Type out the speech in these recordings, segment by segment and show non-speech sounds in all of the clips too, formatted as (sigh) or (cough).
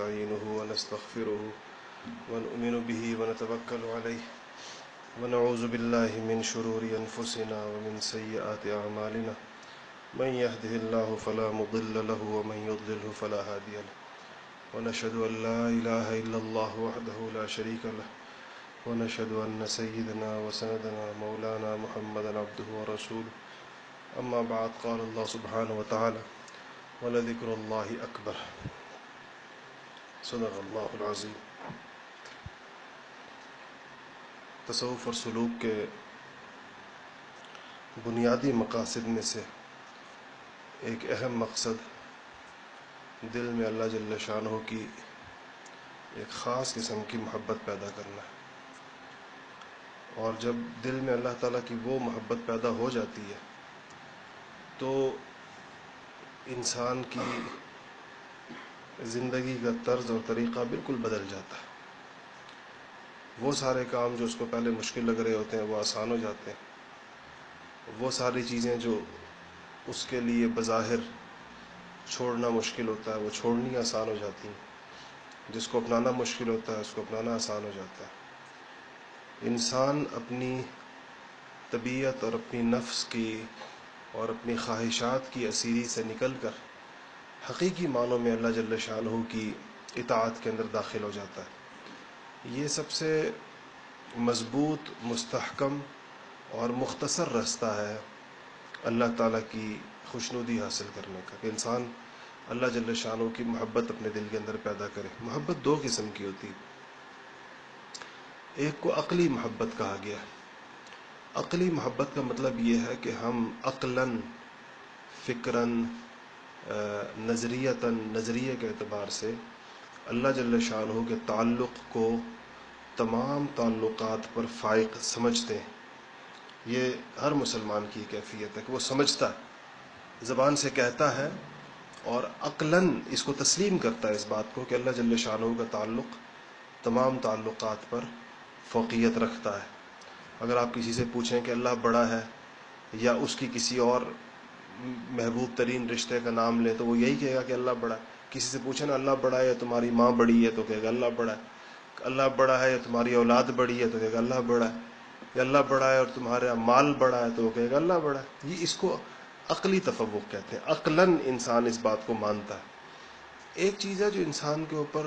ونستعينه ونستغفره ونؤمن به ونتوكل عليه ونعوذ بالله من شرور أنفسنا ومن سيئات أعمالنا من يهده الله فلا مضل له ومن يضلله فلا هادي له ونشهد أن لا إله إلا الله وحده لا شريك له ونشهد أن سيدنا وسندنا مولانا محمدا عبده ورسوله أما بعد، قال الله سبحانه وتعالى ولذكر الله أكبر. صدق الله العظيم تصوف اور سلوک کے بنیادی مقاصد میں سے ایک اہم مقصد دل میں اللہ جل شاہ کی ایک خاص قسم کی محبت پیدا کرنا ہے۔ اور جب دل میں اللہ تعالیٰ کی وہ محبت پیدا ہو جاتی ہے تو انسان کی زندگی کا طرز اور طریقہ بالکل بدل جاتا ہے۔ وہ سارے کام جو اس کو پہلے مشکل لگ رہے ہوتے ہیں، وہ آسان ہو جاتے ہیں۔ وہ ساری چیزیں جو اس کے لیے بظاہر چھوڑنا مشکل ہوتا ہے، وہ چھوڑنی آسان ہو جاتی ہیں۔ جس کو اپنانا مشکل ہوتا ہے، اس کو اپنانا آسان ہو جاتا ہے۔ انسان اپنی طبیعت اور اپنی نفس کی اور اپنی خواہشات کی اسیری سے نکل کر حقیقی معنوں میں اللہ جل شاہ کی اطاعت کے اندر داخل ہو جاتا ہے۔ یہ سب سے مضبوط، مستحکم اور مختصر رستہ ہے اللہ تعالیٰ کی خوشنودی حاصل کرنے کا کہ انسان اللہ جل شاہ کی محبت اپنے دل کے اندر پیدا کرے۔ محبت دو قسم کی ہوتی ایک کو عقلی محبت کہا گیا ہے۔ عقلی محبت کا مطلب یہ ہے کہ ہم عقلاً، فکراً نظریتاً، نظریے کے اعتبار سے اللہ جل شاہ کے تعلق کو تمام تعلقات پر فائق سمجھتے ہیں۔ یہ ہر مسلمان کی کیفیت ہے کہ وہ سمجھتا ہے، زبان سے کہتا ہے اور عقلاً اس کو تسلیم کرتا ہے اس بات کو کہ اللہ جل شاہ کا تعلق تمام تعلقات پر فوقیت رکھتا ہے۔ اگر آپ کسی سے پوچھیں کہ اللہ بڑا ہے یا اس کی کسی اور محبوب ترین رشتے کا نام لیں تو وہ یہی کہے گا کہ اللہ بڑا ہے۔ کسی سے پوچھیں نا اللہ بڑا ہے یا تمہاری ماں بڑی ہے تو کہے گا اللہ بڑا ہے۔ اللہ بڑا ہے یا تمہاری اولاد بڑی ہے تو کہے گا اللہ بڑا ہے۔ یا اللہ بڑا ہے اور تمہارا مال بڑا ہے تو وہ کہے گا اللہ بڑا ہے۔ یہ اس کو عقلی تفوق کہتے ہیں۔ عقلاً انسان اس بات کو مانتا ہے۔ ایک چیز ہے جو انسان کے اوپر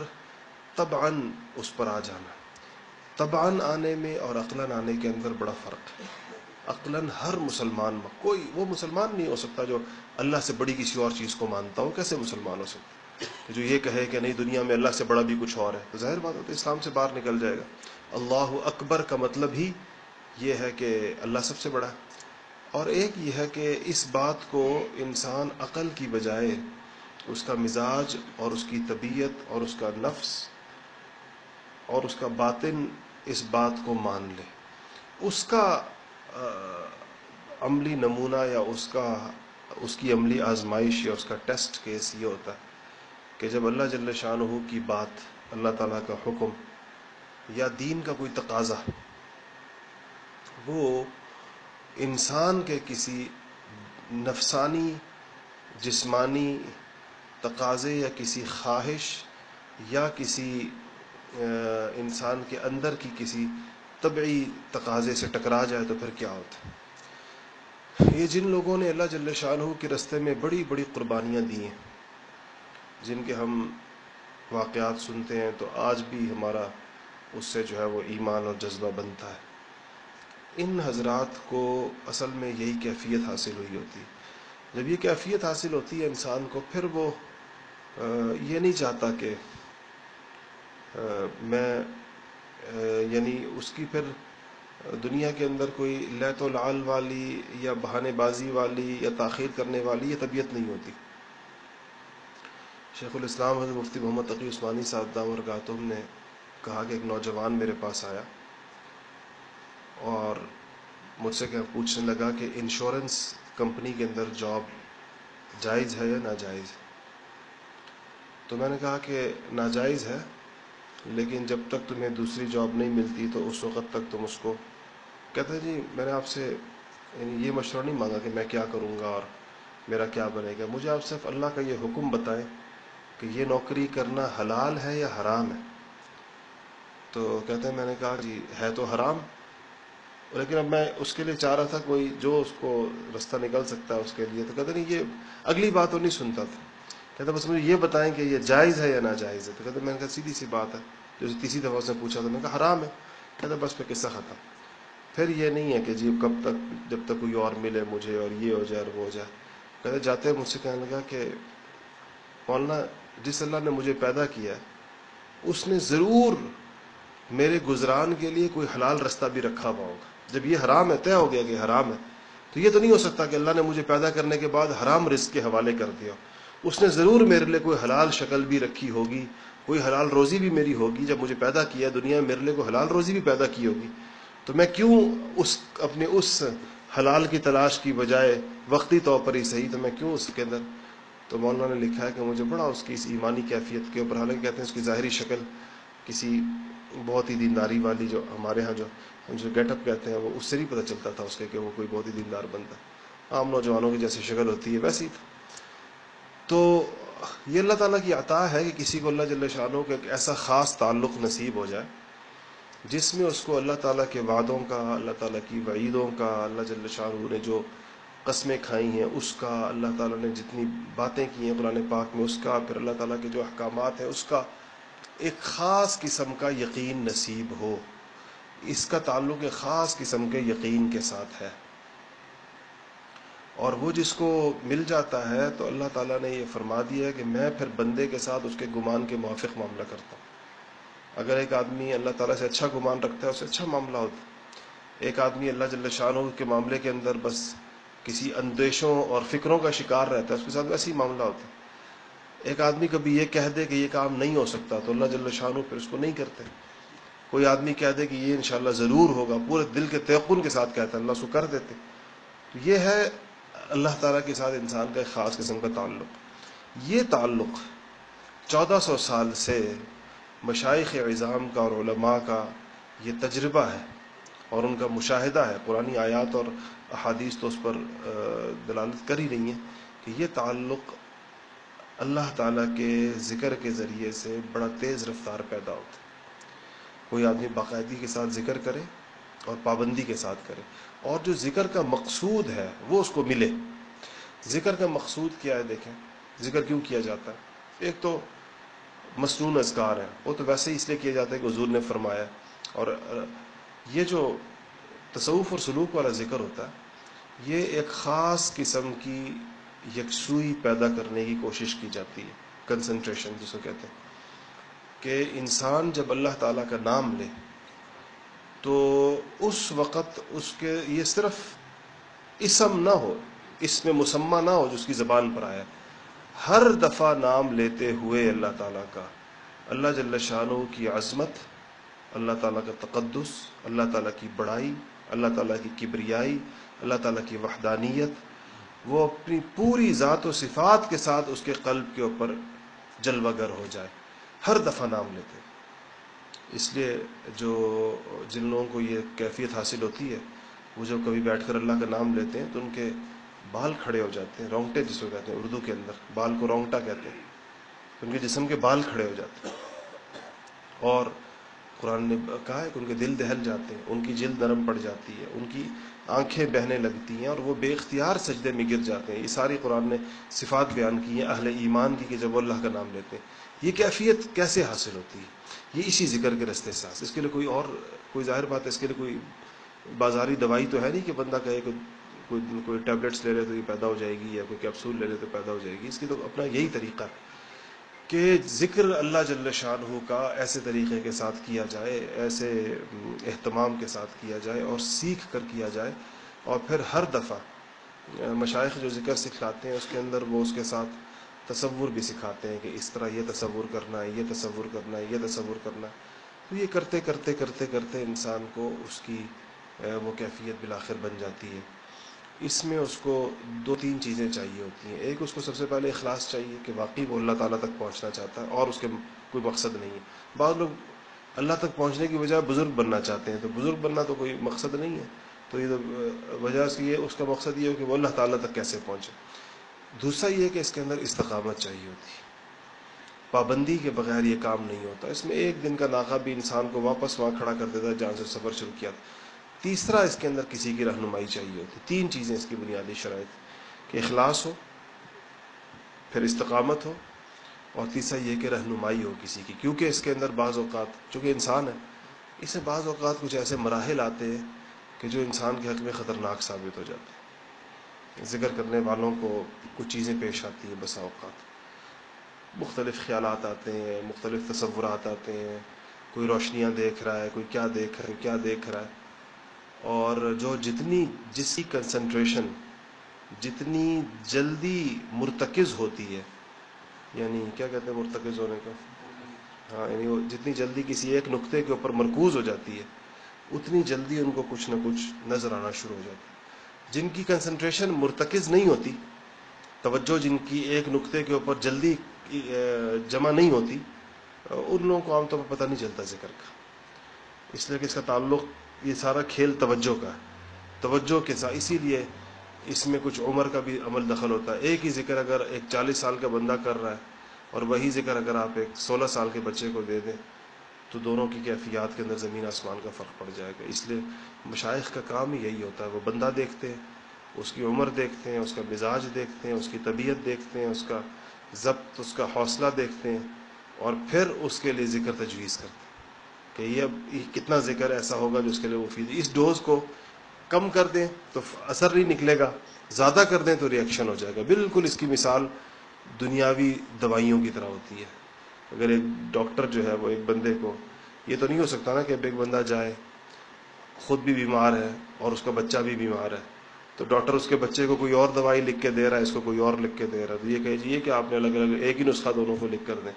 طبعاً اس پر آ جانا۔ طبعاً آنے میں اور عقلاً آنے کے اندر بڑا فرق ہے۔ عقلاً ہر مسلمان کوئی وہ مسلمان نہیں ہو سکتا جو اللہ سے بڑی کسی اور چیز کو مانتا ہو۔ کیسے مسلمان ہو سکتا؟ جو یہ کہے کہ نہیں، دنیا میں اللہ سے بڑا بھی کچھ اور ہے۔ تو ظاہر بات ہے تو اسلام سے باہر نکل جائے گا۔ اللہ اکبر کا مطلب ہی یہ ہے کہ اللہ سب سے بڑا ہے۔ اور ایک یہ ہے کہ اس بات کو انسان عقل کی بجائے اس کا مزاج اور اس کی طبیعت اور اس کا نفس اور اس کا باطن اس بات کو مان لے۔ اس کا عملی نمونہ یا اس کا، اس کی عملی آزمائش یا اس کا ٹیسٹ کیس یہ ہوتا ہے کہ جب اللہ جل شاہ کی بات، اللہ تعالیٰ کا حکم یا دین کا کوئی تقاضا، وہ انسان کے کسی نفسانی، جسمانی تقاضے یا کسی خواہش یا کسی انسان کے اندر کی کسی طبعی تقاضے سے ٹکرا جائے تو پھر کیا ہوتا ہے؟ یہ جن لوگوں نے اللہ جل شاہ کے رستے میں بڑی بڑی قربانیاں دی ہیں، جن کے ہم واقعات سنتے ہیں تو آج بھی ہمارا اس سے جو ہے وہ ایمان اور جذبہ بنتا ہے۔ ان حضرات کو اصل میں یہی کیفیت حاصل ہوئی ہوتی۔ ہے جب یہ کیفیت حاصل ہوتی ہے انسان کو، پھر وہ یہ نہیں چاہتا کہ میں یعنی اس کی پھر دنیا کے اندر کوئی لیت و لعل والی یا بہانے بازی والی یا تاخیر کرنے والی یہ طبیعت نہیں ہوتی۔ شیخ الاسلام حضرت مفتی محمد تقی عثمانی صاحب دام گاتم نے کہا کہ ایک نوجوان میرے پاس آیا اور مجھ سے پوچھنے لگا کہ انشورنس کمپنی کے اندر جاب جائز ہے یا ناجائز؟ تو میں نے کہا کہ ناجائز ہے۔ لیکن جب تک تمہیں دوسری جاب نہیں ملتی تو اس وقت تک تم اس کو کہتے ہیں جی میں نے آپ سے یعنی یہ مشورہ نہیں مانگا کہ میں کیا کروں گا اور میرا کیا بنے گا۔ مجھے آپ صرف اللہ کا یہ حکم بتائیں کہ یہ نوکری کرنا حلال ہے یا حرام ہے؟ تو کہتے ہیں، میں نے کہا جی ہے تو حرام، لیکن اب میں اس کے لیے چاہ رہا تھا، کوئی جو اس کو رستہ نکل سکتا ہے اس کے لیے۔ تو کہتے نہیں یہ اگلی بات تو نہیں سنتا تھا۔ کہتے بس مجھے یہ بتائیں کہ یہ جائز ہے یا ناجائز ہے؟ تو کہتے میں نے کہا، سیدھی سی بات ہے۔ جو تیسری دفعہ اس نے پوچھا تو میں نے کہا، حرام ہے۔ کہتے بس پہ قصہ ختم۔ پھر یہ نہیں ہے کہ جی کب تک، جب تک کوئی اور ملے مجھے اور یہ ہو جائے اور وہ ہو جائے۔ کہتے جاتے مجھ سے کہنے لگا کہ مولانا، جس اللہ نے مجھے پیدا کیا ہے، اس نے ضرور میرے گزران کے لیے کوئی حلال رستہ بھی رکھا ہوا ہوگا۔ جب یہ حرام ہے، طے ہو گیا کہ حرام ہے۔ تو یہ تو نہیں ہو سکتا کہ اللہ نے مجھے پیدا کرنے کے بعد حرام رزق کے حوالے کر دیا اس نے ضرور میرے لیے کوئی حلال شکل بھی رکھی ہوگی، کوئی حلال روزی بھی میری ہوگی۔ جب مجھے پیدا کیا دنیا میں، میرے لیے کوئی حلال روزی بھی پیدا کی ہوگی۔ تو میں کیوں اس اپنے اس حلال کی تلاش کی بجائے وقتی طور پر ہی صحیح، تو میں کیوں اس کے اندر؟ تو مولانا نے لکھا ہے کہ مجھے بڑا اس کی اس ایمانی کیفیت کے اوپر، حالانکہ کہتے ہیں اس کی ظاہری شکل کسی بہت ہی دینداری والی جو ہمارے ہاں جو جو گیٹ اپ کہتے ہیں، وہ اس سے نہیں پتہ چلتا تھا اس کے کہ وہ کوئی بہت ہی دیندار بنتا عام نوجوانوں کی جیسی شکل ہوتی ہے، ویسی تھا۔ تو یہ اللہ تعالیٰ کی عطا ہے کہ کسی کو اللہ جل شاہ کا ایک ایسا خاص تعلق نصیب ہو جائے، جس میں اس کو اللہ تعالیٰ کے وعدوں کا، اللہ تعالیٰ کی وعیدوں کا، اللہ جل شاہ نے جو قسمیں کھائی ہیں، اس کا اللہ تعالیٰ نے جتنی باتیں کی ہیں قرآن پاک میں، اس کا پھر اللہ تعالیٰ کے جو احکامات ہیں، اس کا ایک خاص قسم کا یقین نصیب ہو۔ اس کا تعلق ایک خاص قسم کے یقین کے ساتھ ہے۔ اور وہ جس کو مل جاتا ہے تو اللہ تعالیٰ نے یہ فرما دیا ہے کہ میں پھر بندے کے ساتھ اس کے گمان کے موافق معاملہ کرتا ہوں۔ اگر ایک آدمی اللہ تعالیٰ سے اچھا گمان رکھتا ہے اسے اچھا معاملہ ہوتا ہے۔ ایک آدمی اللہ جل شاہ کے معاملے کے اندر بس کسی اندیشوں اور فکروں کا شکار رہتا ہے، اس کے ساتھ ویسے ہی معاملہ ہوتا ہے۔ ایک آدمی کبھی یہ کہہ دے کہ یہ کام نہیں ہو سکتا تو اللہ جل شاہ پھر اس کو نہیں کرتے۔ کوئی آدمی کہہ دے کہ یہ انشاءاللہ ضرور ہوگا، پورے دل کے تیقن کے ساتھ کہتا ہے، اللہ اس کو کر دیتے۔ تو یہ ہے اللہ تعالیٰ کے ساتھ انسان کا ایک خاص قسم کا تعلق۔ یہ تعلق چودہ سو سال سے مشائق عظام کا اور علماء کا یہ تجربہ ہے اور ان کا مشاہدہ ہے۔ پرانی آیات اور احادیث تو اس پر دلالت کر ہی رہی ہیں کہ یہ تعلق اللہ تعالیٰ کے ذکر کے ذریعے سے بڑا تیز رفتار پیدا ہوتا ہے۔ کوئی آدمی باقاعدگی کے ساتھ ذکر کرے اور پابندی کے ساتھ کرے۔ اور جو ذکر کا مقصود ہے وہ اس کو ملے۔ ذکر کا مقصود کیا ہے دیکھیں۔ ذکر کیوں کیا جاتا ہے؟ ایک تو مصنون اذکار ہے وہ تو ویسے ہی اس لیے کیا جاتا ہے کہ حضور نے فرمایا۔ اور یہ جو تصوف اور سلوک والا ذکر ہوتا ہے، یہ ایک خاص قسم کی یکسوئی پیدا کرنے کی کوشش کی جاتی ہے۔ کنسنٹریشن جس کو کہتے ہیں۔ کہ انسان جب اللہ تعالیٰ کا نام لے تو اس وقت اس کے یہ صرف اسم نہ ہو، اس میں مسمہ نہ ہو جو اس کی زبان پر آیا۔ ہر دفعہ نام لیتے ہوئے اللہ تعالیٰ کا، اللہ جل شاہ کی عظمت، اللہ تعالیٰ کا تقدس، اللہ تعالیٰ کی بڑائی، اللہ تعالیٰ کی کبریائی، اللہ تعالیٰ کی وحدانیت، وہ اپنی پوری ذات و صفات کے ساتھ اس کے قلب کے اوپر جلوہ گر ہو جائے۔ ہر دفعہ نام لیتے۔ اس لیے جو جن لوگوں کو یہ کیفیت حاصل ہوتی ہے، وہ جب کبھی بیٹھ کر اللہ کا نام لیتے ہیں تو ان کے بال کھڑے ہو جاتے ہیں، رونگٹے جس کو کہتے ہیں، اردو کے اندر بال کو رونگٹا کہتے ہیں ان کے جسم کے بال کھڑے ہو جاتے ہیں۔ اور قرآن نے کہا ہے کہ ان کے دل دہل جاتے ہیں، ان کی جلد نرم پڑ جاتی ہے، ان کی آنکھیں بہنے لگتی ہیں اور وہ بے اختیار سجدے میں گر جاتے ہیں۔ یہ ساری قرآن نے صفات بیان کی ہیں، اہل ایمان کی کہ جب وہ اللہ کا نام لیتے ہیں۔ یہ کیفیت کیسے حاصل ہوتی ہے؟ یہ اسی ذکر کے رستے سے اس کے لیے کوئی اور، کوئی ظاہر بات ہے، اس کے لیے کوئی بازاری دوائی تو ہے نہیں کہ بندہ کہے کہ کوئی کوئی ٹیبلٹس لے لے تو یہ پیدا ہو جائے گی یا کوئی کیپسول لے لے تو پیدا ہو جائے گی۔ اس کی تو اپنا یہی طریقہ ہے کہ ذکر اللہ جل شاہ کا ایسے طریقے کے ساتھ کیا جائے، ایسے اہتمام کے ساتھ کیا جائے اور سیکھ کر کیا جائے۔ اور پھر ہر دفعہ مشائق جو ذکر سکھلاتے ہیں، اس کے اندر وہ اس کے ساتھ تصور بھی سکھاتے ہیں کہ اس طرح یہ تصور کرنا ہے یہ تصور کرنا ہے یہ تصور کرنا۔ ہے تو یہ کرتے کرتے کرتے کرتے انسان کو اس کی وہ کیفیت بالآخر بن جاتی ہے۔ اس میں اس کو دو تین چیزیں چاہیے ہوتی ہیں۔ ایک، اس کو سب سے پہلے اخلاص چاہیے کہ واقعی وہ اللہ تعالیٰ تک پہنچنا چاہتا ہے اور اس کے کوئی مقصد نہیں ہے۔ بعض لوگ اللہ تک پہنچنے کی بجائے بزرگ بننا چاہتے ہیں، تو بزرگ بننا تو کوئی مقصد نہیں ہے۔ تو یہ تو وجہ سے یہ، اس کا مقصد یہ ہو کہ وہ اللہ تعالیٰ تک کیسے پہنچے۔ دوسرا یہ کہ اس کے اندر استقامت چاہیے ہوتی پابندی کے بغیر یہ کام نہیں ہوتا۔ اس میں ایک دن کا ناکہ بھی انسان کو واپس وہاں کھڑا کر دیتا ہے جہاں سے سفر شروع کیا تھا۔ تیسرا، اس کے اندر کسی کی رہنمائی چاہیے ہوتی۔ تین چیزیں اس کی بنیادی شرائط کہ اخلاص ہو، پھر استقامت ہو، اور تیسرا یہ کہ رہنمائی ہو کسی کی۔ کیونکہ اس کے اندر بعض اوقات چونکہ انسان ہے اسے بعض اوقات کچھ ایسے مراحل آتے ہیں کہ جو انسان کے حق میں خطرناک ثابت ہو جاتے ہیں۔ ذکر کرنے والوں کو کچھ چیزیں پیش آتی ہیں بسا اوقات۔ مختلف خیالات آتے ہیں، مختلف تصورات آتے ہیں۔ کوئی روشنیاں دیکھ رہا ہے، کوئی کیا دیکھ رہا ہے، کیا دیکھ رہا ہے۔ اور جو جتنی جس کی کنسنٹریشن جتنی جلدی مرتکز ہوتی ہے یعنی کیا کہتے ہیں مرتکز ہونے کا؟ ہاں یعنی وہ جتنی جلدی کسی ایک نقطے کے اوپر مرکوز ہو جاتی ہے، اتنی جلدی ان کو کچھ نہ کچھ نظر آنا شروع ہو جاتا ہے۔ جن کی کنسنٹریشن مرتکز نہیں ہوتی، توجہ جن کی ایک نقطے کے اوپر جلدی جمع نہیں ہوتی، ان لوگوں کو عام طور پر پتہ نہیں چلتا ذکر کا۔ اس لیے کہ اس کا تعلق یہ سارا کھیل توجہ کا ہے۔ توجہ کے ساتھ، اسی لیے اس میں کچھ عمر کا بھی عمل دخل ہوتا ہے۔ ایک ہی ذکر اگر ایک چالیس سال کا بندہ کر رہا ہے اور وہی ذکر اگر آپ ایک سولہ سال کے بچے کو دے دیں تو دونوں کی کیفیات کے اندر زمین آسمان کا فرق پڑ جائے گا۔ اس لیے مشائق کا کام ہی یہی ہوتا ہے، وہ بندہ دیکھتے ہیں، اس کی عمر دیکھتے ہیں، اس کا مزاج دیکھتے ہیں، اس کی طبیعت دیکھتے ہیں، اس کا ضبط، اس کا حوصلہ دیکھتے ہیں اور پھر اس کے لیے ذکر تجویز کرتے ہیں کہ یہ اب کتنا ذکر ایسا ہوگا جو اس کے لیے مفید اس ڈوز کو کم کر دیں تو اثر نہیں نکلے گا، زیادہ کر دیں تو ریئیکشن ہو جائے گا۔ بالکل اس کی مثال دنیاوی دوائیوں کی طرح ہوتی ہے۔ اگر ایک ڈاکٹر جو ہے وہ ایک بندے کو، یہ تو نہیں ہو سکتا نا کہ ایک بندہ جائے، خود بھی بیمار ہے اور اس کا بچہ بھی بیمار ہے۔ تو ڈاکٹر اس کے بچے کو کوئی اور دوائی لکھ کے دے رہا ہے، اس کو کوئی اور لکھ کے دے رہا ہے۔ تو یہ کہہ کہ آپ نے الگ الگ ایک ہی نسخہ دونوں کو لکھ کر دیں۔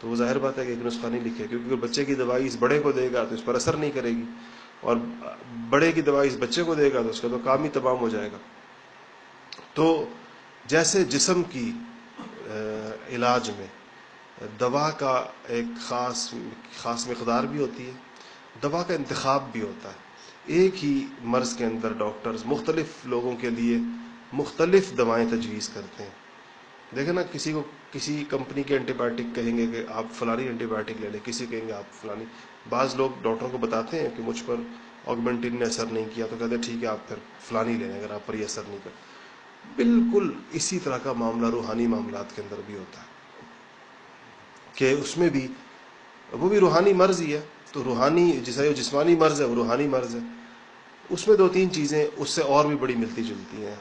تو وہ ظاہر بات ہے کہ ایک نسخہ نہیں لکھے، کیونکہ بچے کی دوائی اس بڑے کو دے گا تو اس پر اثر نہیں کرے گی۔ اور بڑے کی دوائی اس بچے کو دے گا تو اس کا تو کام ہی تمام ہو جائے گا۔ تو جیسے جسم کی علاج میں دوا کا ایک خاص خاص مقدار بھی ہوتی ہے، دوا کا انتخاب بھی ہوتا ہے۔ ایک ہی مرض کے اندر ڈاکٹرز مختلف لوگوں کے لیے مختلف دوائیں تجویز کرتے ہیں۔ دیکھیں نا، کسی کو کسی کمپنی کے اینٹی بایوٹک کہیں گے کہ آپ فلانی اینٹی بایوٹک لے لیں، کسی کہیں گے آپ فلانی۔ بعض لوگ ڈاکٹروں کو بتاتے ہیں کہ مجھ پر آگمنٹین نے اثر نہیں کیا، تو کہتے ہیں ٹھیک ہے، آپ پھر فلانی لیں، اگر آپ پر یہ اثر نہیں کر۔ بالکل اسی طرح کا معاملہ روحانی معاملات کے اندر بھی ہوتا ہے۔ کہ اس میں بھی وہ بھی روحانی مرض ہی ہے، تو روحانی جسے جسمانی مرض ہے، وہ روحانی مرض ہے۔ اس میں دو تین چیزیں اس سے اور بھی بڑی ملتی جلتی ہیں۔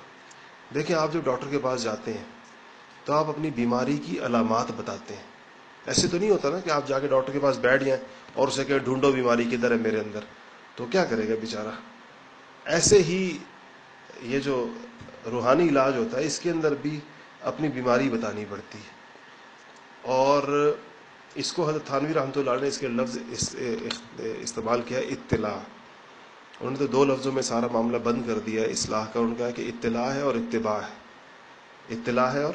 دیکھیں، آپ جب ڈاکٹر کے پاس جاتے ہیں تو آپ اپنی بیماری کی علامات بتاتے ہیں۔ ایسے تو نہیں ہوتا نا کہ آپ جا کے ڈاکٹر کے پاس بیٹھ جائیں اور اسے کہ ڈھونڈو بیماری کدھر ہے میرے اندر۔ تو کیا کرے گا بیچارہ؟ ایسے ہی یہ جو روحانی علاج ہوتا ہے، اس کے اندر بھی اپنی بیماری بتانی پڑتی ہے۔ اور اس کو حضرت تھانوی رحمۃ اللہ نے اس کے لفظ استعمال کیا اطلاع۔ انہوں نے تو دو لفظوں میں سارا معاملہ بند کر دیا اصلاح کا انہوں نے کہا کہ اطلاع ہے اور اتباع ہے۔ اطلاع ہے اور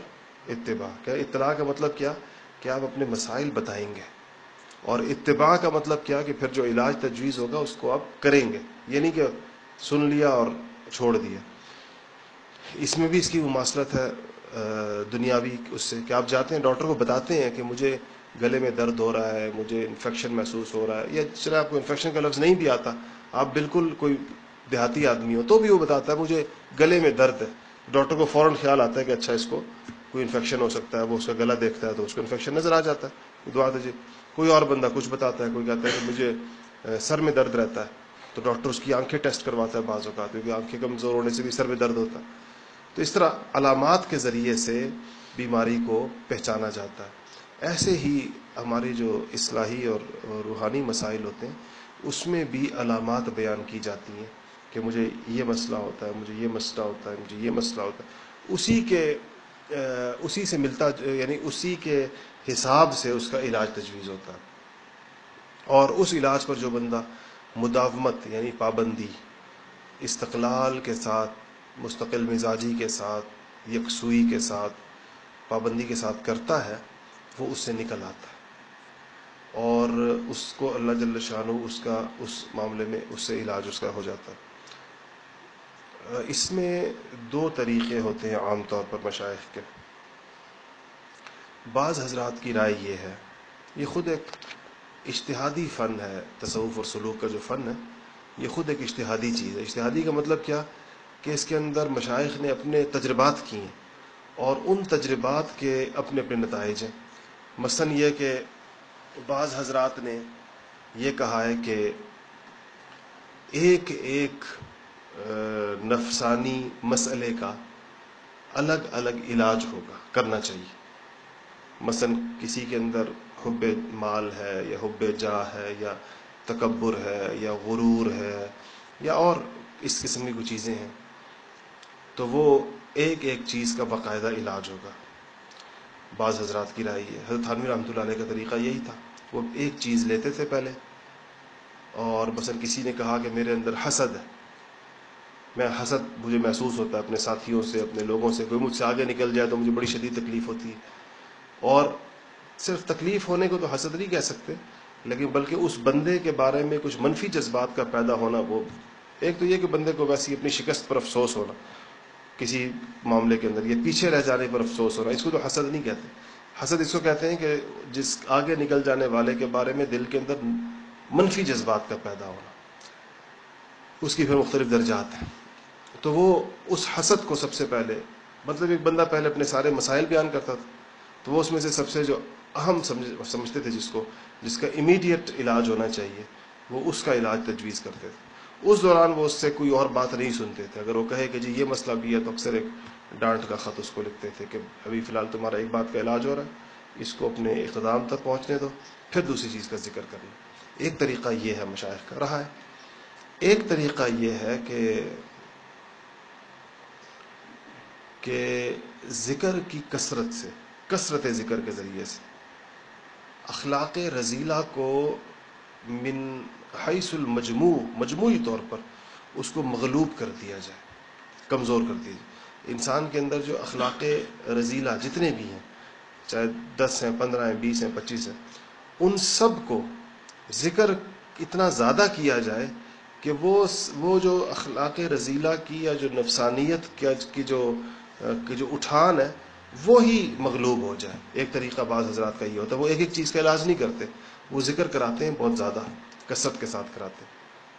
اتباع۔ کیا اطلاع کا مطلب کیا؟ کہ آپ اپنے مسائل بتائیں گے۔ اور اتباع کا مطلب کیا؟ کہ پھر جو علاج تجویز ہوگا اس کو آپ کریں گے۔ یہ نہیں کہ سن لیا اور چھوڑ دیا۔ اس میں بھی اس کی مماثلت ہے۔ دنیاوی اس سے کہ آپ جاتے ہیں، ڈاکٹر کو بتاتے ہیں کہ مجھے گلے میں درد ہو رہا ہے، مجھے انفیکشن محسوس ہو رہا ہے، یا چلے آپ کو انفیکشن کا لفظ نہیں بھی آتا، آپ بالکل کوئی دیہاتی آدمی ہو تو بھی وہ بتاتا ہے، مجھے گلے میں درد ہے۔ ڈاکٹر کو فوراً خیال آتا ہے کہ اچھا اس کو کوئی انفیکشن ہو سکتا ہے، وہ اس کا گلا دیکھتا ہے تو اس کو انفیکشن نظر آ جاتا ہے۔ دعا دیجیے کوئی اور بندہ کچھ بتاتا ہے، کوئی کہتا ہے کہ مجھے سر میں درد رہتا ہے، تو ڈاکٹر اس کی آنکھیں ٹیسٹ کرواتا ہے بعض اوقات، کیونکہ آنکھیں کمزور ہونے سے بھی سر میں درد ہوتا ہے۔ تو اس طرح علامات کے ذریعے سے بیماری کو پہچانا جاتا ہے۔ ایسے ہی ہماری جو اصلاحی اور روحانی مسائل ہوتے ہیں، اس میں بھی علامات بیان کی جاتی ہیں کہ مجھے یہ مسئلہ ہوتا ہے، مجھے یہ مسئلہ ہوتا ہے، مجھے یہ مسئلہ ہوتا ہے۔ اسی کے اسی سے ملتا یعنی اسی کے حساب سے اس کا علاج تجویز ہوتا ہے۔ اور اس علاج پر جو بندہ مداومت یعنی پابندی، استقلال کے ساتھ مستقل مزاجی کے ساتھ، یکسوئی کے ساتھ، پابندی کے ساتھ کرتا ہے، وہ اس سے نکل آتا ہے۔ اور اس کو اللہ جل شاہ اس کا، اس معاملے میں اس سے علاج اس کا ہو جاتا ہے۔ اس میں دو طریقے ہوتے ہیں عام طور پر مشائق کے۔ بعض حضرات کی رائے یہ ہے، یہ خود ایک اشتہادی فن ہے، تصوف اور سلوک کا جو فن ہے، یہ خود ایک اشتہادی چیز ہے۔ اشتہادی کا مطلب کیا؟ کہ اس کے اندر مشائق نے اپنے تجربات کیے اور ان تجربات کے اپنے اپنے نتائج ہیں۔ مثلا یہ کہ بعض حضرات نے یہ کہا ہے کہ ایک ایک نفسانی مسئلے کا الگ الگ علاج ہوگا، کرنا چاہیے۔ مثلا کسی کے اندر حب مال ہے یا حب جاہ ہے یا تکبر ہے یا غرور ہے یا اور اس قسم کی کچھ چیزیں ہیں۔ تو وہ ایک ایک چیز کا باقاعدہ علاج ہوگا۔ بعض حضرات کی رائے ہے۔ حضرت حانوی رحمۃ اللہ علیہ کا طریقہ یہی تھا۔ وہ ایک چیز لیتے تھے پہلے اور مثلا کسی نے کہا کہ میرے اندر حسد ہے، میں حسد مجھے محسوس ہوتا ہے اپنے ساتھیوں سے، اپنے لوگوں سے۔ کوئی مجھ سے آگے نکل جائے تو مجھے بڑی شدید تکلیف ہوتی ہے۔ اور صرف تکلیف ہونے کو تو حسد نہیں کہہ سکتے، لیکن بلکہ اس بندے کے بارے میں کچھ منفی جذبات کا پیدا ہونا، وہ ایک تو یہ کہ بندے کو ویسی اپنی شکست پر افسوس ہونا۔ کسی معاملے کے اندر، یہ پیچھے رہ جانے پر افسوس ہونا اس کو تو حسد نہیں کہتے۔ حسد اس کو کہتے ہیں کہ جس آگے نکل جانے والے کے بارے میں دل کے اندر منفی جذبات کا پیدا ہونا، اس کی پھر مختلف درجات ہیں۔ تو وہ اس حسد کو سب سے پہلے مطلب ایک بندہ پہلے اپنے سارے مسائل بیان کرتا تھا، تو وہ اس میں سے سب سے جو اہم سمجھتے تھے جس کو، جس کا امیڈیٹ علاج ہونا چاہیے، وہ اس کا علاج تجویز کرتے تھے۔ اس دوران وہ اس سے کوئی اور بات نہیں سنتے تھے۔ اگر وہ کہے کہ جی یہ مسئلہ بھی ہے تو اکثر ایک ڈانٹ کا خط اس کو لکھتے تھے کہ ابھی فی الحال تمہارا ایک بات کا علاج ہو رہا ہے، اس کو اپنے اقتدام تک پہنچنے دو، پھر دوسری چیز کا ذکر کرنا۔ ایک طریقہ یہ ہے مشاعر کا، رہا ہے۔ ایک طریقہ یہ ہے کہ کہ ذکر کی کثرت سے، کثرت ذکر کے ذریعے سے، اخلاق رضیلہ کو من حیث المجموع، مجموعی طور پر اس کو مغلوب کر دیا جائے، کمزور کر دیا جائے۔ انسان کے اندر جو اخلاق رضیلہ جتنے بھی ہیں، چاہے دس ہیں، پندرہ ہیں، بیس ہیں، پچیس ہیں، ان سب کو ذکر اتنا زیادہ کیا جائے کہ وہ وہ جو اخلاق رضیلہ کی یا جو نفسانیت کی جو کی جو اٹھان ہے وہی مغلوب ہو جائے۔ ایک طریقہ بعض حضرات کا یہ ہوتا ہے، وہ ایک ایک چیز کا علاج نہیں کرتے، وہ ذکر کراتے ہیں، بہت زیادہ۔ کثرت کے ساتھ کراتے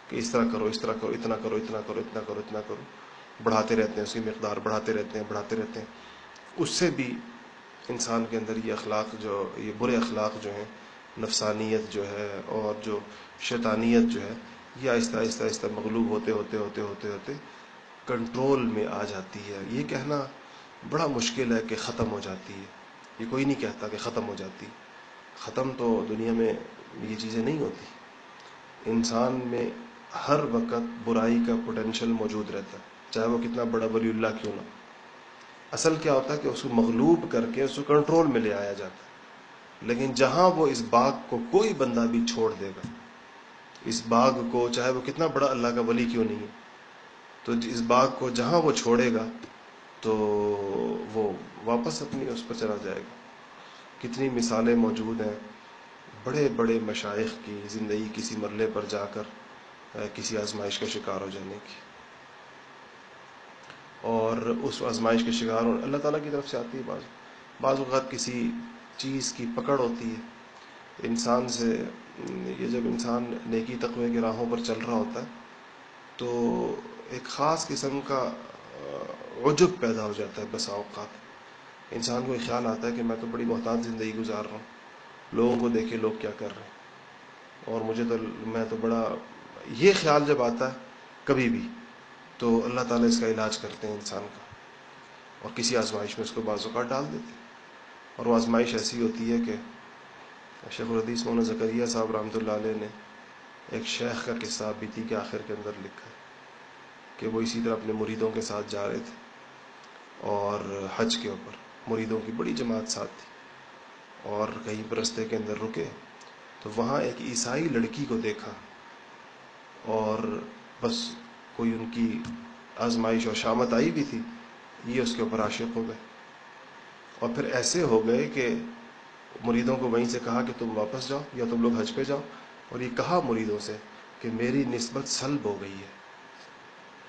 کہ اس طرح کرو، اس طرح کرو، اتنا کرو اتنا کرو اتنا کرو اتنا کرو، بڑھاتے رہتے ہیں اس کی مقدار بڑھاتے رہتے ہیں، بڑھاتے رہتے ہیں۔ اس سے بھی انسان کے اندر یہ اخلاق جو، یہ برے اخلاق جو ہیں، نفسانیت جو ہے اور جو شیطانیت جو ہے، یہ آہستہ آہستہ آہستہ مغلوب ہوتے ہوتے ہوتے ہوتے ہوتے کنٹرول میں آ جاتی ہے۔ یہ کہنا بڑا مشکل ہے کہ ختم ہو جاتی ہے۔ یہ کوئی نہیں کہتا کہ ختم ہو جاتی۔ ختم تو دنیا میں یہ چیزیں نہیں ہوتی۔ انسان میں ہر وقت برائی کا پوٹینشیل موجود رہتا ہے۔ چاہے وہ کتنا بڑا ولی اللہ کیوں نہ اصل کیا ہوتا ہے کہ اس کو مغلوب کر کے اس کو کنٹرول میں لے آیا جاتا ہے۔ لیکن جہاں وہ اس باغ کو کوئی بندہ بھی چھوڑ دے گا، اس باغ کو چاہے وہ کتنا بڑا اللہ کا ولی کیوں نہیں ہے تو اس باغ کو جہاں وہ چھوڑے گا، تو وہ واپس اپنی اس پر چلا جائے گا۔ کتنی مثالیں موجود ہیں۔ بڑے بڑے مشائق کی زندگی کسی مرلے پر جا کر کسی آزمائش کا شکار ہو جانے کی۔ اور اس آزمائش کے شکار ہو، اللہ تعالیٰ کی طرف سے آتی ہے بعض بعض اوقات کسی چیز کی پکڑ ہوتی ہے۔ انسان سے، یہ جب انسان نیکی تقوی کے راہوں پر چل رہا ہوتا ہے، تو ایک خاص قسم کا عجب پیدا ہو جاتا ہے بسا اوقات۔ انسان کو یہ خیال آتا ہے کہ میں تو بڑی محتاط زندگی گزار رہا ہوں۔ لوگوں کو دیکھے لوگ کیا کر رہے ہیں۔ اور مجھے تو میں تو بڑا یہ خیال جب آتا ہے، کبھی بھی تو اللہ تعالیٰ اس کا علاج کرتے ہیں انسان کا۔ اور کسی آزمائش میں اس کو بعض اوقات ڈال دیتے ہیں۔ اور وہ آزمائش ایسی ہوتی ہے کہ شیخ الحدیث مولانا زکریہ صاحب رحمۃ اللہ علیہ نے ایک شیخ کا قصہ بیتی کے آخر کے اندر لکھا ہے کہ وہ اسی طرح اپنے مریدوں کے ساتھ جا رہے تھے اور حج کے اوپر مریدوں کی بڑی جماعت ساتھ تھی۔ اور کہیں پر رستے کے اندر رکے، تو وہاں ایک عیسائی لڑکی کو دیکھا اور بس کوئی ان کی آزمائش اور شامت آئی بھی تھی، یہ اس کے اوپر عاشق ہو گئے۔ اور پھر ایسے ہو گئے کہ مریدوں کو وہیں سے کہا کہ تم واپس جاؤ یا تم لوگ حج پہ جاؤ۔ اور یہ کہا مریدوں سے کہ میری نسبت سلب ہو گئی ہے۔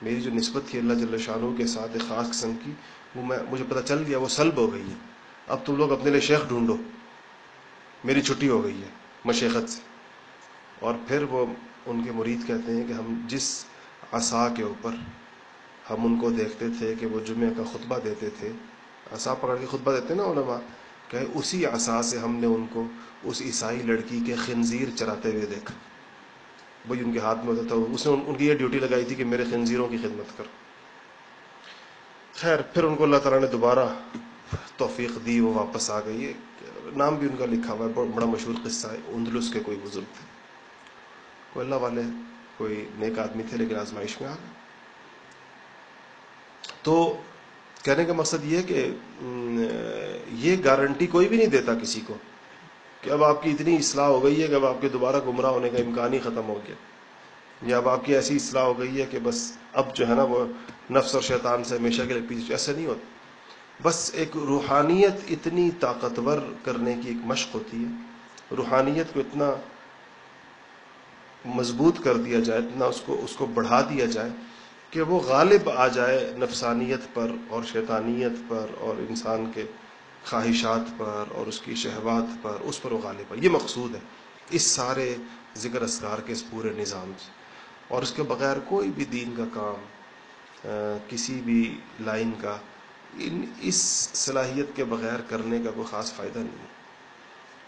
میری جو نسبت تھی اللہ جل شاہ کے ساتھ ایک خاص قسم کی، وہ میں، مجھے پتہ چل گیا وہ سلب ہو گئی ہے۔ اب تم لوگ اپنے لیے شیخ ڈھونڈو۔ میری چھٹی ہو گئی ہے مشیخت سے۔ اور پھر وہ ان کے مرید کہتے ہیں کہ ہم جس عصا کے اوپر ہم ان کو دیکھتے تھے کہ وہ جمعہ کا خطبہ دیتے تھے، عصا پکڑ کے خطبہ دیتے نا علماء، کہ اسی عصا سے ہم نے ان کو اس عیسائی لڑکی کے خنزیر چراتے ہوئے دیکھا۔ وہی ان کے ہاتھ میں ہوتا تھا، اس نے ان کی یہ ڈیوٹی لگائی تھی کہ میرے خنزیروں کی خدمت کر خیر، پھر ان کو اللہ تعالیٰ نے دوبارہ توفیق دی، وہ واپس آ گئی نام بھی ان کا لکھا ہوا ہے بڑا مشہور قصہ ہے، اندلس کے کوئی بزرگ تھے۔ کوئی اللہ والے، کوئی نیک آدمی تھے لیکن آزمائش میں آ گئے۔ تو کہنے کا مقصد یہ کہ یہ گارنٹی کوئی بھی نہیں دیتا کسی کو کہ اب آپ کی اتنی اصلاح ہو گئی ہے کہ اب آپ کے دوبارہ گمراہ ہونے کا امکان ہی ختم ہو گیا۔ یا اب آپ کی ایسی اصلاح ہو گئی ہے کہ بس اب جو ہے نا وہ نفس اور شیطان سے ہمیشہ کے لیے پیچھے ایسے نہیں ہوتا۔ بس ایک روحانیت اتنی طاقتور کرنے کی ایک مشق ہوتی ہے، روحانیت کو اتنا مضبوط کر دیا جائے، اتنا اس کو اس کو بڑھا دیا جائے کہ وہ غالب آ جائے نفسانیت پر اور شیطانیت پر اور انسان کے خواہشات پر اور اس کی شہوات پر، اس پر وہ غالب ہے یہ مقصود ہے۔ اس سارے ذکر اسکار کے اس پورے نظام سے۔ اور اس کے بغیر کوئی بھی دین کا کام کسی بھی لائن کا ان اس صلاحیت کے بغیر کرنے کا کوئی خاص فائدہ نہیں ہے۔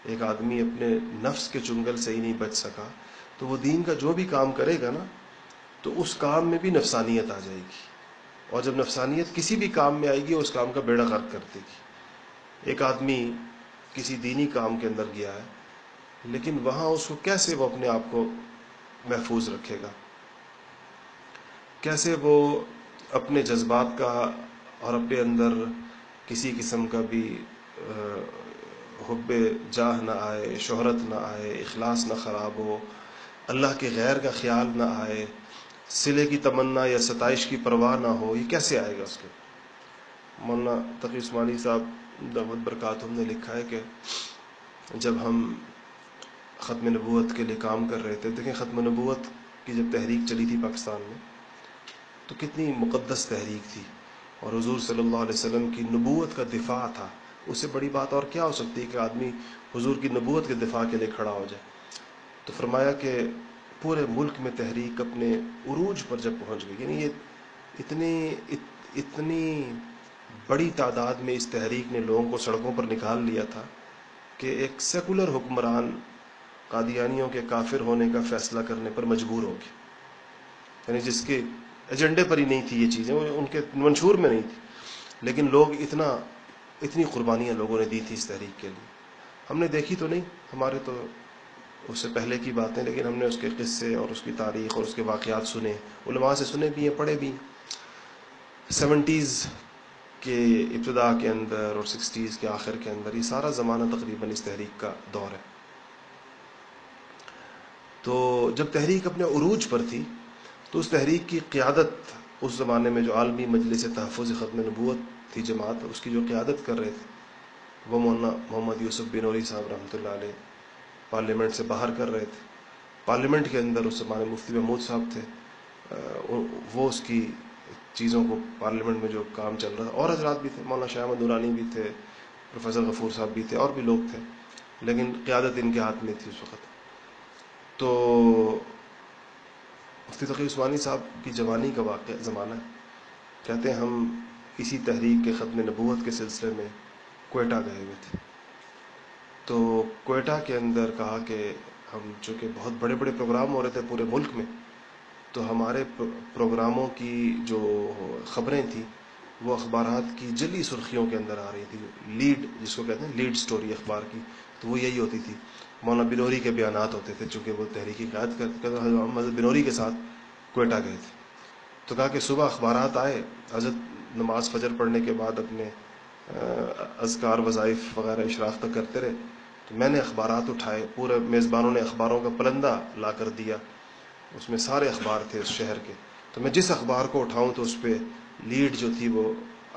ایک آدمی اپنے نفس کے چنگل سے ہی نہیں بچ سکا، تو وہ دین کا جو بھی کام کرے گا نا، تو اس کام میں بھی نفسانیت آ جائے گی۔ اور جب نفسانیت کسی بھی کام میں آئے گی، اس کام کا بیڑا غرق کر دے گی۔ ایک آدمی کسی دینی کام کے اندر گیا ہے، لیکن وہاں اس کو کیسے وہ اپنے آپ کو محفوظ رکھے گا؟ کیسے وہ اپنے جذبات کا اور اپنے اندر کسی قسم کا بھی حب جاہ نہ آئے، شہرت نہ آئے، اخلاص نہ خراب ہو، اللہ کے غیر کا خیال نہ آئے، سلے کی تمنا یا ستائش کی پرواہ نہ ہو، یہ کیسے آئے گا اس کے؟ مولانا تقی عثمانی صاحب دعوت برکات ہم نے لکھا ہے کہ جب ہم ختم نبوت کے لیے کام کر رہے تھے، دیکھیں ختم نبوت کی جب تحریک چلی تھی پاکستان میں، تو کتنی مقدس تحریک تھی۔ اور حضور صلی اللہ علیہ وسلم کی نبوت کا دفاع تھا۔ اس سے بڑی بات اور کیا ہو سکتی ہے کہ آدمی حضور کی نبوت کے دفاع کے لیے کھڑا ہو جائے؟ تو فرمایا کہ پورے ملک میں تحریک اپنے عروج پر جب پہنچ گئی یعنی یہ اتنی اتنی بڑی تعداد میں اس تحریک نے لوگوں کو سڑکوں پر نکال لیا تھا کہ ایک سیکولر حکمران قادیانیوں کے کافر ہونے کا فیصلہ کرنے پر مجبور ہو گیا یعنی جس کے ایجنڈے پر ہی نہیں تھی یہ چیزیں ان کے منشور میں نہیں تھی۔ لیکن لوگ اتنا، اتنی قربانیاں لوگوں نے دی تھی اس تحریک کے لیے۔ ہم نے دیکھی تو نہیں، ہمارے تو اس سے پہلے کی باتیں، لیکن ہم نے اس کے قصے اور اس کی تاریخ اور اس کے واقعات سنے، علماء سے سنے بھی ہیں، پڑھے بھی ہیں۔ سیونٹیز کے ابتدا کے اندر اور سکسٹیز کے آخر کے اندر یہ سارا زمانہ تقریباً اس تحریک کا دور ہے۔ تو جب تحریک اپنے عروج پر تھی تو اس تحریک کی قیادت اس زمانے میں جو عالمی مجلس تحفظ ختم نبوت تھی، جماعت، اس کی جو قیادت کر رہے تھے، وہ مولانا محمد یوسف بنوری صاحب رحمۃ اللہ علیہ پارلیمنٹ سے باہر کر رہے تھے۔ پارلیمنٹ کے اندر اس زمانے مفتی محمود صاحب تھے۔ وہ اس کی چیزوں کو پارلیمنٹ میں جو کام چل رہا تھا، اور حضرات بھی تھے، مولانا شاہ احمد نورانی بھی تھے، پروفیسر غفور صاحب بھی تھے، اور بھی لوگ تھے، لیکن قیادت ان کے ہاتھ میں تھی اس وقت۔ تو مفتی تقی عثمانی صاحب کی جوانی کا واقعہ زمانہ ہے۔ کہتے ہیں ہم اسی تحریک کے ختم نبوت کے سلسلے میں کوئٹہ گئے ہوئے تھے۔ تو کوئٹہ کے اندر کہا کہ ہم چونکہ بہت بڑے بڑے پروگرام ہو رہے تھے پورے ملک میں، تو ہمارے پروگراموں کی جو خبریں تھیں، وہ اخبارات کی جلی سرخیوں کے اندر آ رہی تھی لیڈ، جس کو کہتے ہیں، لیڈ سٹوری اخبار کی، تو وہ یہی ہوتی تھی۔ مولانا بنوری کے بیانات ہوتے تھے، چونکہ وہ تحریکی قائد کرتے محمد بنوری کے ساتھ کوئٹہ گئے تھے۔ تو کہا کہ صبح اخبارات آئے، حضرت نماز فجر پڑھنے کے بعد اپنے اذکار، وظائف وغیرہ اشراق تک کرتے رہے۔ تو میں نے اخبارات اٹھائے، پورے میزبانوں نے اخباروں کا پلندہ لا کر دیا۔ اس میں سارے اخبار تھے اس شہر کے۔ تو میں جس اخبار کو اٹھاؤں تو اس پہ لیڈ جو تھی وہ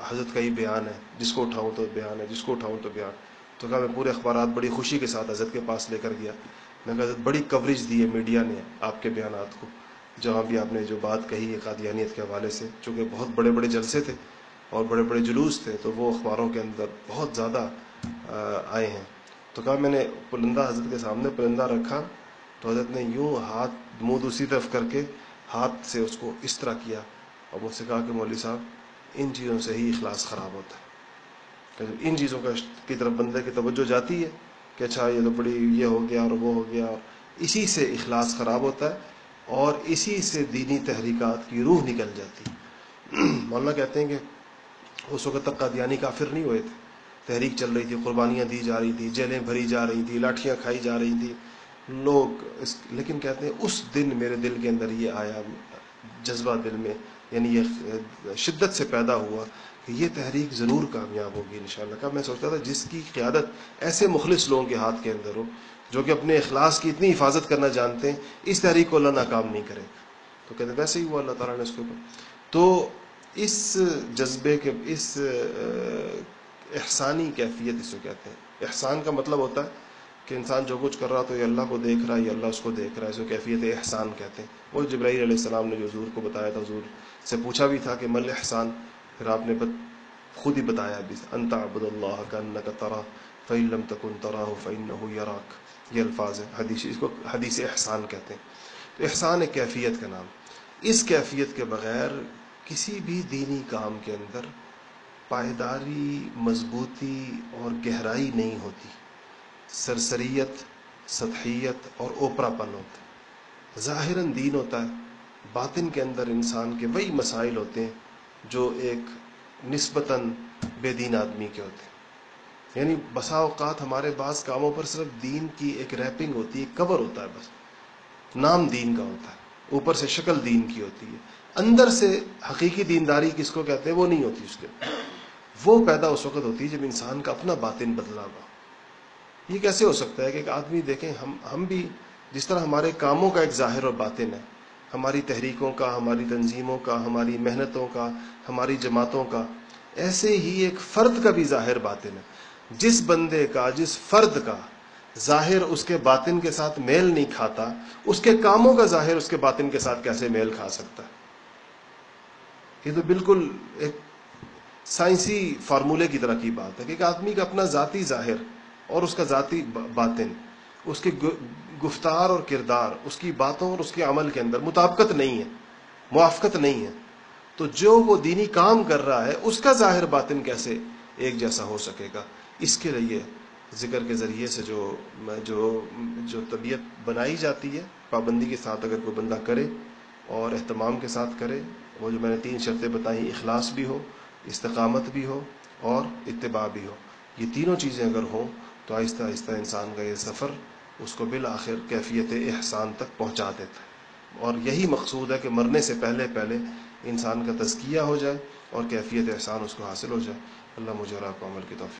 حضرت کا ہی بیان ہے۔ جس کو اٹھاؤں تو بیان ہے، جس کو اٹھاؤں تو بیان۔ تو کہا میں پورے اخبارات بڑی خوشی کے ساتھ حضرت کے پاس لے کر گیا۔ میں کہا، حضرت، بڑی کوریج دی ہے میڈیا نے آپ کے بیانات کو۔ جہاں بھی آپ نے جو بات کہی ہے قادیانیت کے حوالے سے، چونکہ بہت بڑے بڑے جلسے تھے اور بڑے بڑے جلوس تھے، تو وہ اخباروں کے اندر بہت زیادہ آئے ہیں۔ تو کہا، میں نے پرندہ حضرت کے سامنے پرندہ رکھا۔ تو حضرت نے یوں ہاتھ، منہ دوسری طرف کر کے ہاتھ سے اس کو اس طرح کیا۔ اور مجھ سے کہا کہ مولوی صاحب، ان چیزوں سے ہی اخلاص خراب ہوتا ہے۔ ان چیزوں کا کی طرف بندے کی توجہ جاتی ہے کہ اچھا یہ تو بڑی یہ ہو گیا اور وہ ہو گیا اور اسی سے اخلاص خراب ہوتا ہے اور اسی سے دینی تحریکات کی روح نکل جاتی (clears throat) مولانا کہتے ہیں کہ اس وقت تک قادیانی کافر نہیں ہوئے تھے۔ تحریک چل رہی تھی، قربانیاں دی جا رہی تھی، جیلیں بھری جا رہی تھی، لاٹھیاں کھائی جا رہی تھی۔ لوگ اس لیکن کہتے ہیں اس دن میرے دل کے اندر یہ آیا، جذبہ دل میں یعنی یہ شدت سے پیدا ہوا کہ یہ تحریک ضرور کامیاب ہوگی انشاءاللہ۔ کا میں سوچتا تھا جس کی قیادت ایسے مخلص لوگوں کے ہاتھ کے اندر ہو، جو کہ اپنے اخلاص کی اتنی حفاظت کرنا جانتے ہیں، اس تحریک کو اللہ ناکام نہیں کرے۔ تو کہتے ہیں، ویسے ہی ہوا اللہ تعالیٰ نے اس کے اوپر۔ تو اس جذبے کے، اس احسانی کیفیت اس کو کہتے ہیں۔ احسان کا مطلب ہوتا ہے کہ انسان جو کچھ کر رہا تو یہ اللہ کو دیکھ رہا ہے یا اللہ اس کو دیکھ رہا ہے۔ اس کو کیفیت احسان کہتے ہیں۔ وہ جبرائیل علیہ السلام نے جو حضور کو بتایا تھا، حضور سے پوچھا بھی تھا کہ مل احسان۔ پھر آپ نے خود ہی بتایا بھی انتا عبد اللہ کا ان کا ترا فعلم تکن ترا ہو فعن ہو یراک یہ الفاظ ہے حدیث اس کو حدیث احسان کہتے ہیں۔ تو احسان ایک کیفیت کا نام۔ اس کیفیت کے بغیر کسی بھی دینی کام کے اندر پائیداری، مضبوطی اور گہرائی نہیں ہوتی۔ سرسریت، سطحیت اور اوپرا پن ہوتا ہے۔ ظاہراً دین ہوتا ہے۔ باطن کے اندر انسان کے وہی مسائل ہوتے ہیں۔ جو ایک نسبتاً بے دین آدمی کے ہوتے ہیں۔ یعنی بسا اوقات ہمارے بعض کاموں پر صرف دین کی ایک ریپنگ ہوتی ہے، کور ہوتا ہے بس۔ نام دین کا ہوتا ہے، اوپر سے شکل دین کی ہوتی ہے۔ اندر سے حقیقی دینداری کس کو کہتے ہیں؟ وہ نہیں ہوتی اس کے۔ وہ پیدا اس وقت ہوتی ہے جب انسان کا اپنا باطن بدلا ہوا یہ کیسے ہو سکتا ہے کہ ایک آدمی دیکھیں، ہم ہم بھی جس طرح ہمارے کاموں کا ایک ظاہر اور باطن ہے ہماری تحریکوں کا، ہماری تنظیموں کا، ہماری محنتوں کا، ہماری جماعتوں کا، ایسے ہی ایک فرد کا بھی ظاہر باطن ہے۔ جس بندے کا، جس فرد کا ظاہر اس کے باطن کے ساتھ میل نہیں کھاتا، اس کے کاموں کا ظاہر اس کے باطن کے ساتھ کیسے میل کھا سکتا ہے؟ یہ تو بالکل ایک سائنسی فارمولے کی طرح کی بات ہے کہ ایک آدمی کا اپنا ذاتی ظاہر اور اس کا ذاتی باطن، اس کی گفتار اور کردار، اس کی باتوں اور اس کے عمل کے اندر مطابقت نہیں ہے، موافقت نہیں ہے۔ تو جو وہ دینی کام کر رہا ہے، اس کا ظاہر باطن کیسے ایک جیسا ہو سکے گا؟ اس کے لیے ذکر کے ذریعے سے جو جو جو طبیعت بنائی جاتی ہے، پابندی کے ساتھ اگر کوئی بندہ کرے اور اہتمام کے ساتھ کرے، وہ جو میں نے تین شرطیں بتائیں، اخلاص بھی ہو، استقامت بھی ہو اور اتباع بھی ہو۔ یہ تینوں چیزیں اگر ہوں تو آہستہ آہستہ انسان کا یہ سفر اس کو بالآخر کیفیت احسان تک پہنچا دیتا ہے اور یہی مقصود ہے کہ مرنے سے پہلے پہلے انسان کا تزکیہ ہو جائے اور کیفیت احسان اس کو حاصل ہو جائے۔ اللہ مجھے اور آپ کو عمل کی توفیق